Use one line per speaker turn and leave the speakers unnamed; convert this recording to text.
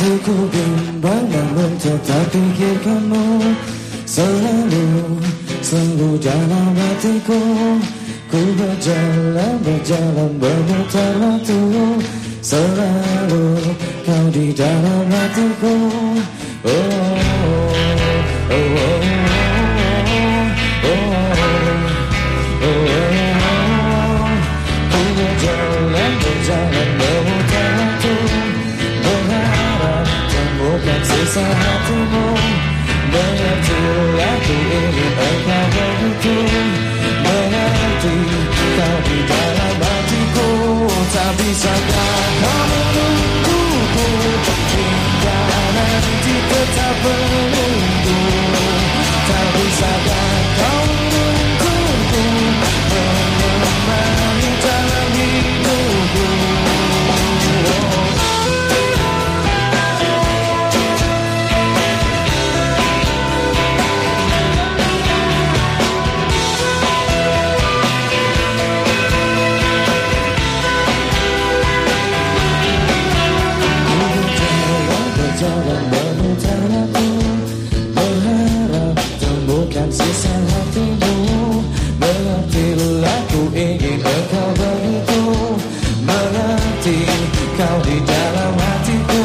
Aku bimbang namun tetap pikirkanmu Selalu, selalu dalam hatiku. Ku berjalan, berjalan berputar waktu. Selalu kau di dalam hatiku. Oh, Bukan sisa hatimu aku ingin engkau begitu. Mengerti kau di dalam hatiku Tak bisakah kau menungguku Hingga nanti tetap Jangan memutar aku Berharap temukan sisa hatimu. Mengertilah ku ingin engkau begitu Mengerti kau di dalam hatiku.